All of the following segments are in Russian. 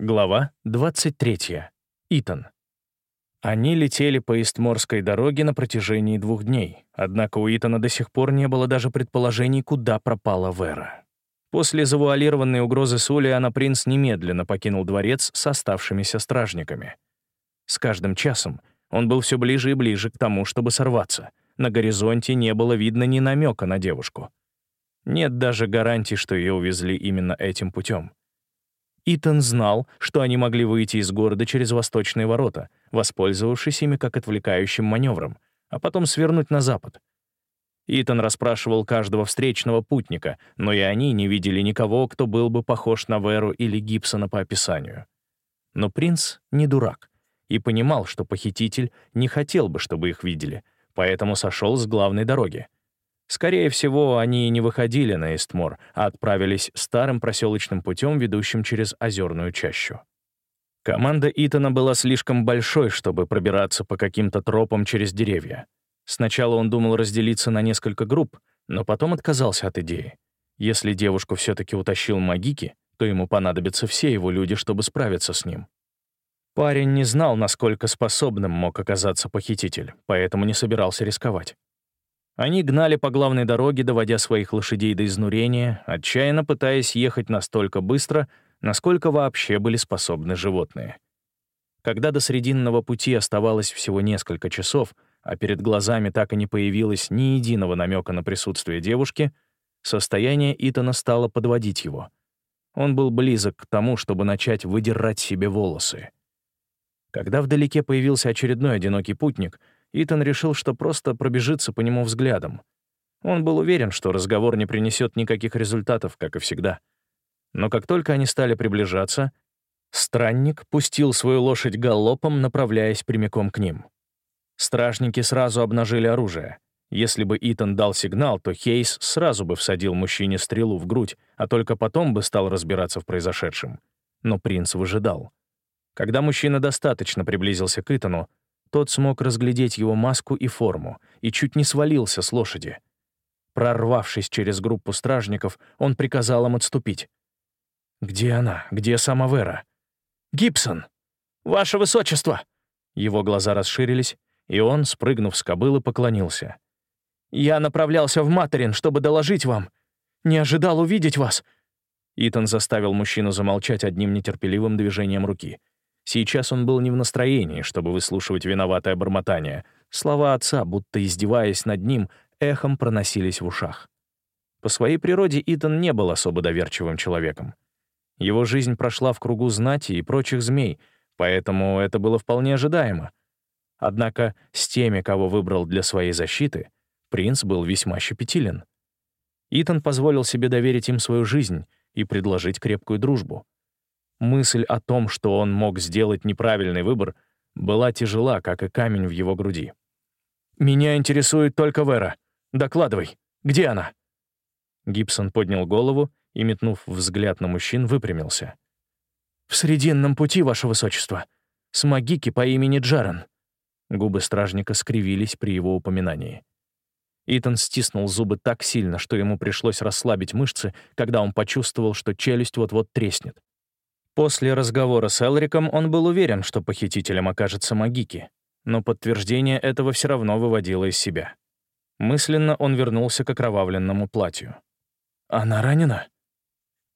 Глава 23. Итан. Они летели по Истморской дороге на протяжении двух дней, однако у Итана до сих пор не было даже предположений, куда пропала Вера. После завуалированной угрозы Сулиана принц немедленно покинул дворец с оставшимися стражниками. С каждым часом он был все ближе и ближе к тому, чтобы сорваться. На горизонте не было видно ни намека на девушку. Нет даже гарантий, что ее увезли именно этим путем. Итан знал, что они могли выйти из города через восточные ворота, воспользовавшись ими как отвлекающим маневром, а потом свернуть на запад. Итан расспрашивал каждого встречного путника, но и они не видели никого, кто был бы похож на Веру или Гибсона по описанию. Но принц не дурак и понимал, что похититель не хотел бы, чтобы их видели, поэтому сошел с главной дороги. Скорее всего, они не выходили на Эстмор, а отправились старым проселочным путем, ведущим через озерную чащу. Команда Итана была слишком большой, чтобы пробираться по каким-то тропам через деревья. Сначала он думал разделиться на несколько групп, но потом отказался от идеи. Если девушку все-таки утащил Магики, то ему понадобятся все его люди, чтобы справиться с ним. Парень не знал, насколько способным мог оказаться похититель, поэтому не собирался рисковать. Они гнали по главной дороге, доводя своих лошадей до изнурения, отчаянно пытаясь ехать настолько быстро, насколько вообще были способны животные. Когда до Срединного пути оставалось всего несколько часов, а перед глазами так и не появилось ни единого намека на присутствие девушки, состояние Итана стало подводить его. Он был близок к тому, чтобы начать выдирать себе волосы. Когда вдалеке появился очередной одинокий путник — Итан решил, что просто пробежится по нему взглядом. Он был уверен, что разговор не принесет никаких результатов, как и всегда. Но как только они стали приближаться, странник пустил свою лошадь галопом, направляясь прямиком к ним. Стражники сразу обнажили оружие. Если бы Итан дал сигнал, то Хейс сразу бы всадил мужчине стрелу в грудь, а только потом бы стал разбираться в произошедшем. Но принц выжидал. Когда мужчина достаточно приблизился к Итану, тот смог разглядеть его маску и форму и чуть не свалился с лошади. Прорвавшись через группу стражников, он приказал им отступить. «Где она? Где сама Вера?» «Гибсон! Ваше Высочество!» Его глаза расширились, и он, спрыгнув с кобылы, поклонился. «Я направлялся в Материн, чтобы доложить вам. Не ожидал увидеть вас». Итан заставил мужчину замолчать одним нетерпеливым движением руки. Сейчас он был не в настроении, чтобы выслушивать виноватое бормотание. Слова отца, будто издеваясь над ним, эхом проносились в ушах. По своей природе Итан не был особо доверчивым человеком. Его жизнь прошла в кругу знати и прочих змей, поэтому это было вполне ожидаемо. Однако с теми, кого выбрал для своей защиты, принц был весьма щепетилен. Итан позволил себе доверить им свою жизнь и предложить крепкую дружбу. Мысль о том, что он мог сделать неправильный выбор, была тяжела, как и камень в его груди. «Меня интересует только Вера. Докладывай. Где она?» Гибсон поднял голову и, метнув взгляд на мужчин, выпрямился. «В Срединном пути, Ваше Высочество. С магики по имени Джарен». Губы стражника скривились при его упоминании. Итан стиснул зубы так сильно, что ему пришлось расслабить мышцы, когда он почувствовал, что челюсть вот-вот треснет. После разговора с Элриком он был уверен, что похитителем окажется Магики, но подтверждение этого все равно выводило из себя. Мысленно он вернулся к окровавленному платью. «Она ранена?»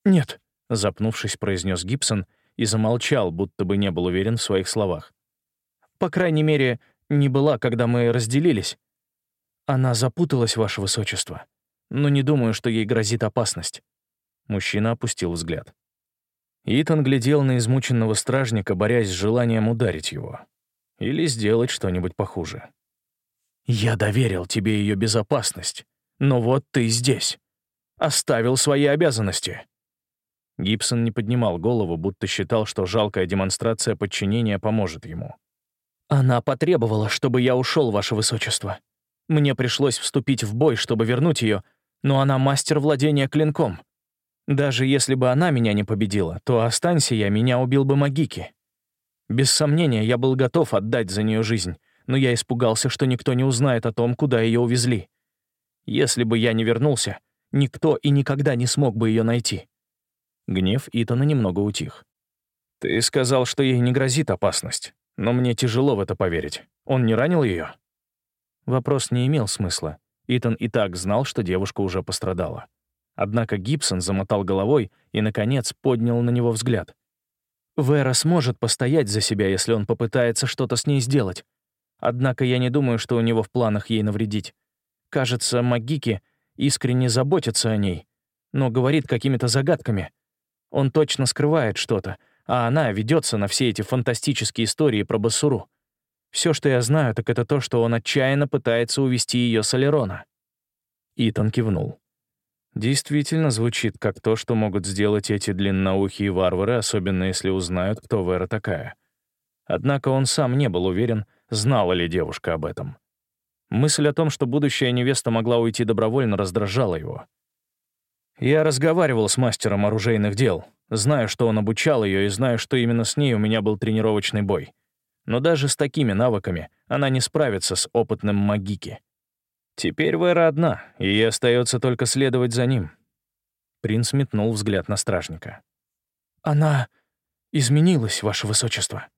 «Нет», — запнувшись, произнес Гибсон и замолчал, будто бы не был уверен в своих словах. «По крайней мере, не была, когда мы разделились. Она запуталась, Ваше Высочество, но не думаю, что ей грозит опасность». Мужчина опустил взгляд. Итан глядел на измученного стражника, борясь с желанием ударить его. Или сделать что-нибудь похуже. «Я доверил тебе ее безопасность, но вот ты здесь. Оставил свои обязанности». Гибсон не поднимал голову, будто считал, что жалкая демонстрация подчинения поможет ему. «Она потребовала, чтобы я ушел, Ваше Высочество. Мне пришлось вступить в бой, чтобы вернуть ее, но она мастер владения клинком. Даже если бы она меня не победила, то останься я, меня убил бы Магики. Без сомнения, я был готов отдать за нее жизнь, но я испугался, что никто не узнает о том, куда ее увезли. Если бы я не вернулся, никто и никогда не смог бы ее найти. Гнев Итана немного утих. «Ты сказал, что ей не грозит опасность, но мне тяжело в это поверить. Он не ранил ее?» Вопрос не имел смысла. Итан и так знал, что девушка уже пострадала. Однако Гибсон замотал головой и, наконец, поднял на него взгляд. «Вера сможет постоять за себя, если он попытается что-то с ней сделать. Однако я не думаю, что у него в планах ей навредить. Кажется, Магики искренне заботится о ней, но говорит какими-то загадками. Он точно скрывает что-то, а она ведется на все эти фантастические истории про Басуру. Все, что я знаю, так это то, что он отчаянно пытается увести ее с Алерона». Итан кивнул. Действительно звучит как то, что могут сделать эти длинноухие варвары, особенно если узнают, кто Вера такая. Однако он сам не был уверен, знала ли девушка об этом. Мысль о том, что будущая невеста могла уйти добровольно, раздражала его. Я разговаривал с мастером оружейных дел, знаю, что он обучал ее, и знаю, что именно с ней у меня был тренировочный бой. Но даже с такими навыками она не справится с опытным магики. Теперь Вера одна, и ей остается только следовать за ним. Принц метнул взгляд на стражника. «Она изменилась, ваше высочество».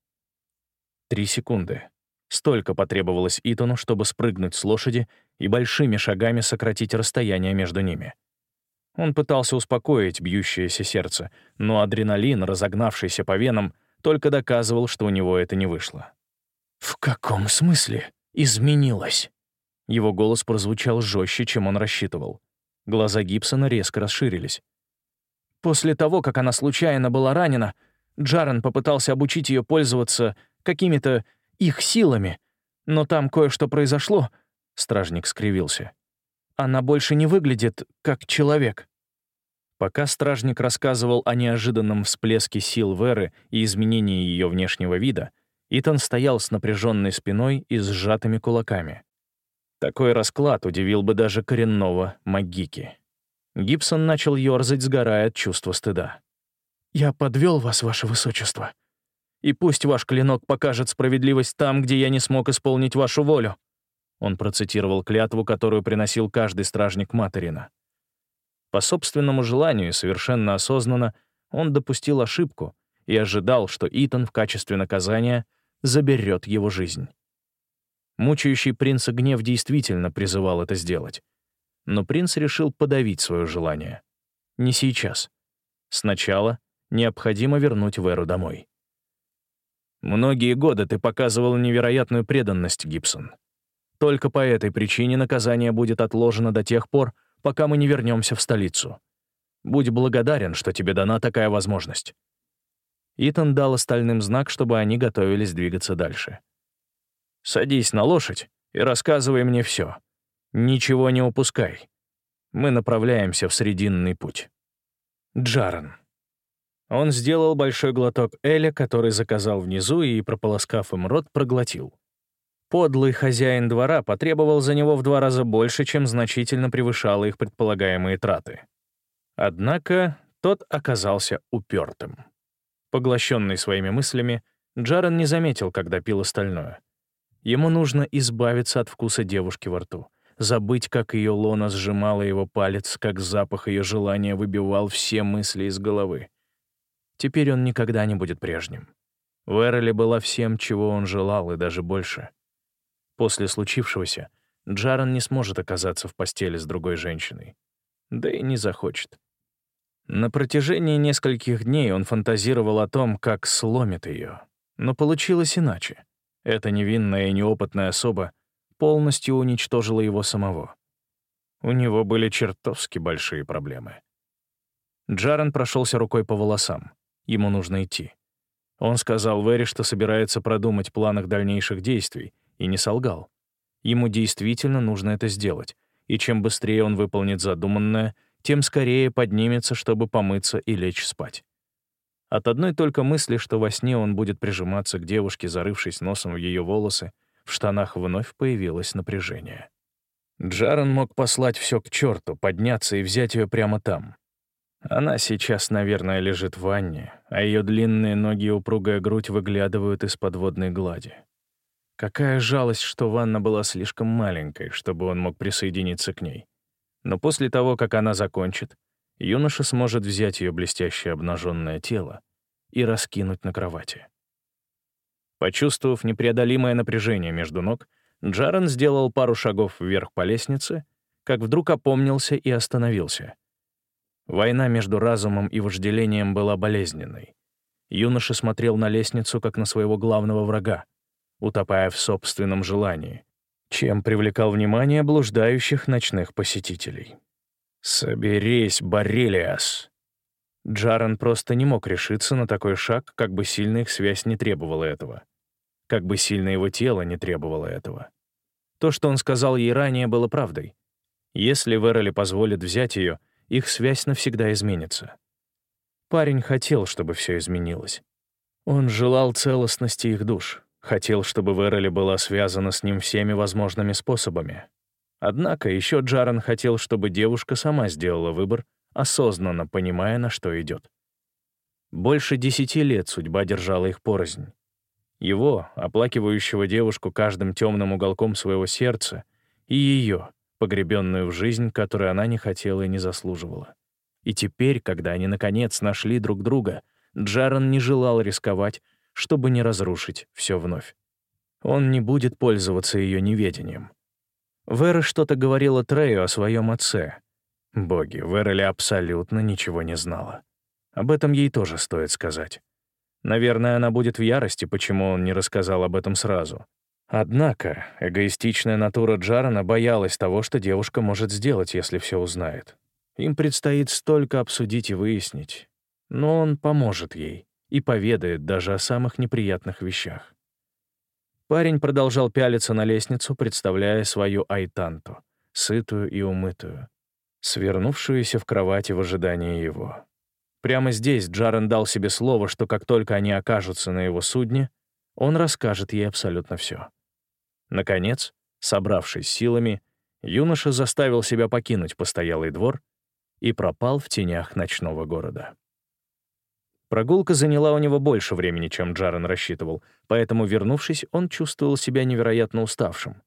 Три секунды. Столько потребовалось Итану, чтобы спрыгнуть с лошади и большими шагами сократить расстояние между ними. Он пытался успокоить бьющееся сердце, но адреналин, разогнавшийся по венам, только доказывал, что у него это не вышло. «В каком смысле изменилась?» Его голос прозвучал жестче, чем он рассчитывал. Глаза Гибсона резко расширились. После того, как она случайно была ранена, Джарен попытался обучить ее пользоваться какими-то их силами, но там кое-что произошло, стражник скривился. Она больше не выглядит как человек. Пока стражник рассказывал о неожиданном всплеске сил Веры и изменении ее внешнего вида, Итан стоял с напряженной спиной и сжатыми кулаками. Такой расклад удивил бы даже коренного Магики. Гибсон начал ёрзать, сгорая от чувства стыда. «Я подвел вас, ваше высочество. И пусть ваш клинок покажет справедливость там, где я не смог исполнить вашу волю». Он процитировал клятву, которую приносил каждый стражник Материна. По собственному желанию и совершенно осознанно он допустил ошибку и ожидал, что Итан в качестве наказания заберет его жизнь. Мучающий принца гнев действительно призывал это сделать. Но принц решил подавить свое желание. Не сейчас. Сначала необходимо вернуть Веру домой. Многие годы ты показывал невероятную преданность, Гибсон. Только по этой причине наказание будет отложено до тех пор, пока мы не вернемся в столицу. Будь благодарен, что тебе дана такая возможность». Итан дал остальным знак, чтобы они готовились двигаться дальше. Садись на лошадь и рассказывай мне все. Ничего не упускай. Мы направляемся в Срединный путь. Джаран. Он сделал большой глоток Эля, который заказал внизу, и, прополоскав им рот, проглотил. Подлый хозяин двора потребовал за него в два раза больше, чем значительно превышало их предполагаемые траты. Однако тот оказался упертым. Поглощенный своими мыслями, Джаран не заметил, когда пил остальное. Ему нужно избавиться от вкуса девушки во рту, забыть, как ее лона сжимала его палец, как запах ее желания выбивал все мысли из головы. Теперь он никогда не будет прежним. Верли была всем, чего он желал, и даже больше. После случившегося Джаран не сможет оказаться в постели с другой женщиной. Да и не захочет. На протяжении нескольких дней он фантазировал о том, как сломит ее. Но получилось иначе. Эта невинная и неопытная особа полностью уничтожила его самого. У него были чертовски большие проблемы. Джарен прошелся рукой по волосам. Ему нужно идти. Он сказал Вэри, что собирается продумать план их дальнейших действий, и не солгал. Ему действительно нужно это сделать, и чем быстрее он выполнит задуманное, тем скорее поднимется, чтобы помыться и лечь спать. От одной только мысли, что во сне он будет прижиматься к девушке, зарывшись носом в ее волосы, в штанах вновь появилось напряжение. Джарен мог послать все к черту, подняться и взять ее прямо там. Она сейчас, наверное, лежит в ванне, а ее длинные ноги и упругая грудь выглядывают из подводной глади. Какая жалость, что ванна была слишком маленькой, чтобы он мог присоединиться к ней. Но после того, как она закончит, юноша сможет взять ее блестящее обнаженное тело и раскинуть на кровати. Почувствовав непреодолимое напряжение между ног, Джарен сделал пару шагов вверх по лестнице, как вдруг опомнился и остановился. Война между разумом и вожделением была болезненной. Юноша смотрел на лестницу, как на своего главного врага, утопая в собственном желании, чем привлекал внимание блуждающих ночных посетителей. «Соберись, Боррелиас!» Джарен просто не мог решиться на такой шаг, как бы сильно их связь не требовала этого. Как бы сильно его тело не требовало этого. То, что он сказал ей ранее, было правдой. Если Вероли позволит взять ее, их связь навсегда изменится. Парень хотел, чтобы все изменилось. Он желал целостности их душ, хотел, чтобы Вероли была связана с ним всеми возможными способами. Однако еще Джарен хотел, чтобы девушка сама сделала выбор, осознанно понимая, на что идет. Больше десяти лет судьба держала их порознь. Его, оплакивающего девушку каждым темным уголком своего сердца, и ее, погребенную в жизнь, которую она не хотела и не заслуживала. И теперь, когда они наконец нашли друг друга, Джаран не желал рисковать, чтобы не разрушить все вновь. Он не будет пользоваться ее неведением. Вера что-то говорила Трею о своем отце. Боги, Вера ли абсолютно ничего не знала. Об этом ей тоже стоит сказать. Наверное, она будет в ярости, почему он не рассказал об этом сразу. Однако эгоистичная натура Джарана боялась того, что девушка может сделать, если все узнает. Им предстоит столько обсудить и выяснить. Но он поможет ей и поведает даже о самых неприятных вещах. Парень продолжал пялиться на лестницу, представляя свою Айтанту, сытую и умытую, свернувшуюся в кровати в ожидании его. Прямо здесь Джарен дал себе слово, что как только они окажутся на его судне, он расскажет ей абсолютно все. Наконец, собравшись силами, юноша заставил себя покинуть постоялый двор и пропал в тенях ночного города. Прогулка заняла у него больше времени, чем Джарен рассчитывал, поэтому, вернувшись, он чувствовал себя невероятно уставшим.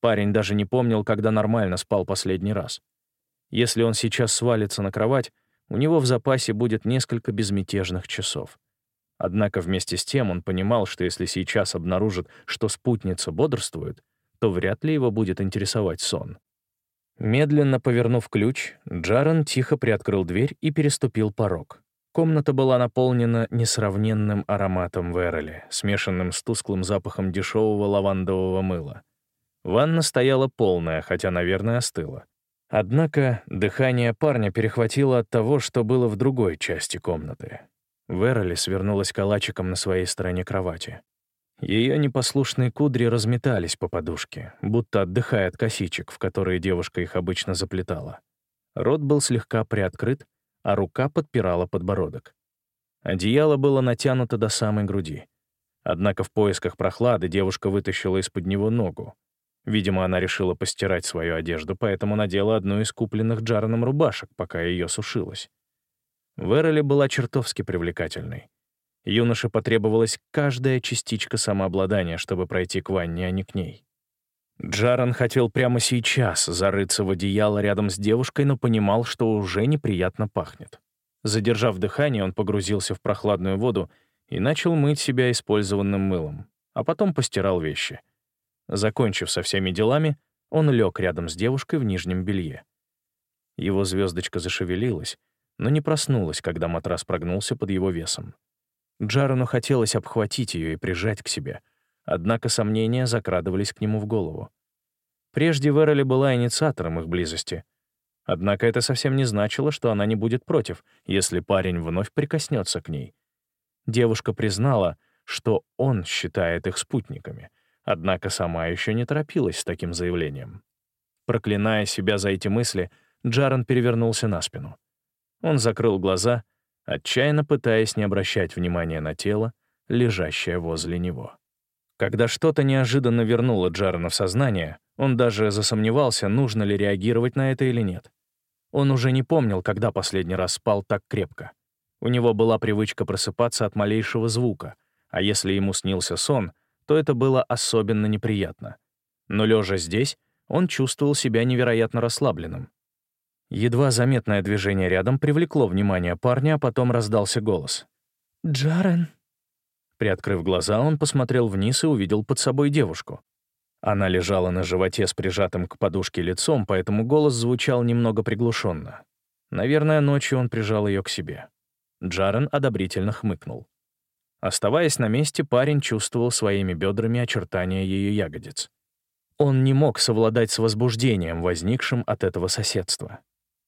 Парень даже не помнил, когда нормально спал последний раз. Если он сейчас свалится на кровать, у него в запасе будет несколько безмятежных часов. Однако вместе с тем он понимал, что если сейчас обнаружит, что спутница бодрствует, то вряд ли его будет интересовать сон. Медленно повернув ключ, Джарен тихо приоткрыл дверь и переступил порог. Комната была наполнена несравненным ароматом Вероли, смешанным с тусклым запахом дешевого лавандового мыла. Ванна стояла полная, хотя, наверное, остыла. Однако дыхание парня перехватило от того, что было в другой части комнаты. Вероли свернулась калачиком на своей стороне кровати. Ее непослушные кудри разметались по подушке, будто отдыхая от косичек, в которые девушка их обычно заплетала. Рот был слегка приоткрыт, а рука подпирала подбородок. Одеяло было натянуто до самой груди. Однако в поисках прохлады девушка вытащила из-под него ногу, Видимо, она решила постирать свою одежду, поэтому надела одну из купленных Джараном рубашек, пока ее сушилась. Вероли была чертовски привлекательной. Юноше потребовалась каждая частичка самообладания, чтобы пройти к ванне, а не к ней. Джаран хотел прямо сейчас зарыться в одеяло рядом с девушкой, но понимал, что уже неприятно пахнет. Задержав дыхание, он погрузился в прохладную воду и начал мыть себя использованным мылом, а потом постирал вещи. Закончив со всеми делами, он лег рядом с девушкой в нижнем белье. Его звездочка зашевелилась, но не проснулась, когда матрас прогнулся под его весом. Джарану хотелось обхватить ее и прижать к себе, однако сомнения закрадывались к нему в голову. Прежде Вероли была инициатором их близости. Однако это совсем не значило, что она не будет против, если парень вновь прикоснется к ней. Девушка признала, что он считает их спутниками — Однако сама еще не торопилась с таким заявлением. Проклиная себя за эти мысли, Джаран перевернулся на спину. Он закрыл глаза, отчаянно пытаясь не обращать внимания на тело, лежащее возле него. Когда что-то неожиданно вернуло Джарана в сознание, он даже засомневался, нужно ли реагировать на это или нет. Он уже не помнил, когда последний раз спал так крепко. У него была привычка просыпаться от малейшего звука, а если ему снился сон, то это было особенно неприятно. Но лежа здесь, он чувствовал себя невероятно расслабленным. Едва заметное движение рядом привлекло внимание парня, а потом раздался голос. «Джарен?» Приоткрыв глаза, он посмотрел вниз и увидел под собой девушку. Она лежала на животе с прижатым к подушке лицом, поэтому голос звучал немного приглушенно. Наверное, ночью он прижал ее к себе. Джарен одобрительно хмыкнул. Оставаясь на месте, парень чувствовал своими бедрами очертания ее ягодиц. Он не мог совладать с возбуждением, возникшим от этого соседства.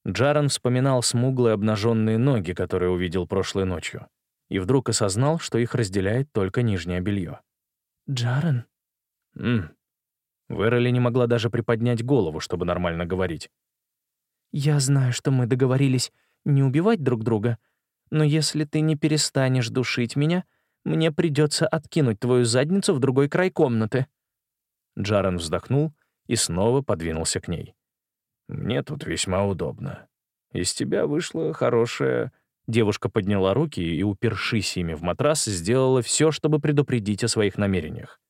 Джарен вспоминал смуглые обнаженные ноги, которые увидел прошлой ночью, и вдруг осознал, что их разделяет только нижнее белье. «Джарен?» «Ммм». Вероли не могла даже приподнять голову, чтобы нормально говорить. «Я знаю, что мы договорились не убивать друг друга, но если ты не перестанешь душить меня, мне придется откинуть твою задницу в другой край комнаты». Джарен вздохнул и снова подвинулся к ней. «Мне тут весьма удобно. Из тебя вышла хорошая...» Девушка подняла руки и, упершись ими в матрас, сделала все, чтобы предупредить о своих намерениях.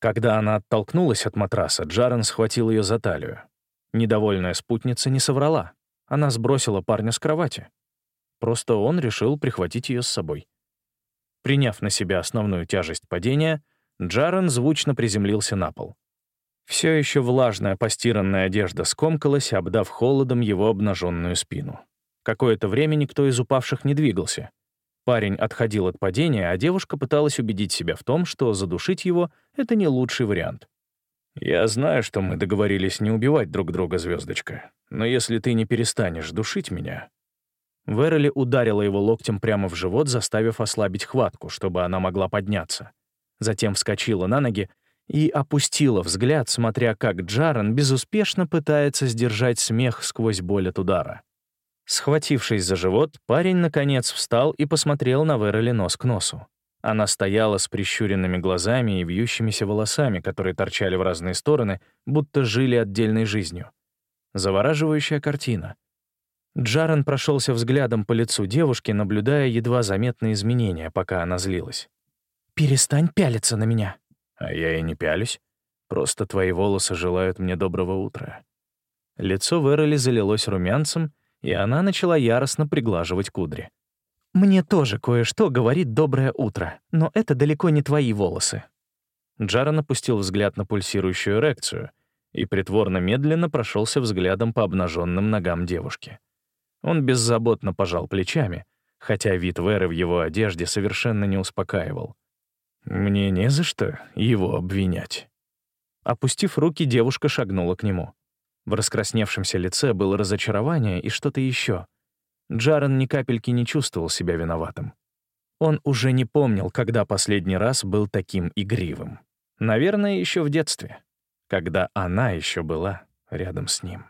Когда она оттолкнулась от матраса, Джарен схватил ее за талию. Недовольная спутница не соврала. Она сбросила парня с кровати. Просто он решил прихватить ее с собой. Приняв на себя основную тяжесть падения, Джарен звучно приземлился на пол. Все еще влажная постиранная одежда скомкалась, обдав холодом его обнаженную спину. Какое-то время никто из упавших не двигался. Парень отходил от падения, а девушка пыталась убедить себя в том, что задушить его — это не лучший вариант. «Я знаю, что мы договорились не убивать друг друга, звездочка, но если ты не перестанешь душить меня...» Верли ударила его локтем прямо в живот, заставив ослабить хватку, чтобы она могла подняться. Затем вскочила на ноги и опустила взгляд, смотря как Джаран безуспешно пытается сдержать смех сквозь боль от удара. Схватившись за живот, парень, наконец, встал и посмотрел на Верли нос к носу. Она стояла с прищуренными глазами и вьющимися волосами, которые торчали в разные стороны, будто жили отдельной жизнью. Завораживающая картина. Джарен прошелся взглядом по лицу девушки, наблюдая едва заметные изменения, пока она злилась. «Перестань пялиться на меня», а я и не пялюсь. Просто твои волосы желают мне доброго утра». Лицо Вероли залилось румянцем, и она начала яростно приглаживать кудри. «Мне тоже кое-что говорит «доброе утро», но это далеко не твои волосы». Джаран опустил взгляд на пульсирующую эрекцию и притворно медленно прошелся взглядом по обнаженным ногам девушки. Он беззаботно пожал плечами, хотя вид Веры в его одежде совершенно не успокаивал. Мне не за что его обвинять. Опустив руки, девушка шагнула к нему. В раскрасневшемся лице было разочарование и что-то еще. Джарен ни капельки не чувствовал себя виноватым. Он уже не помнил, когда последний раз был таким игривым. Наверное, еще в детстве, когда она еще была рядом с ним.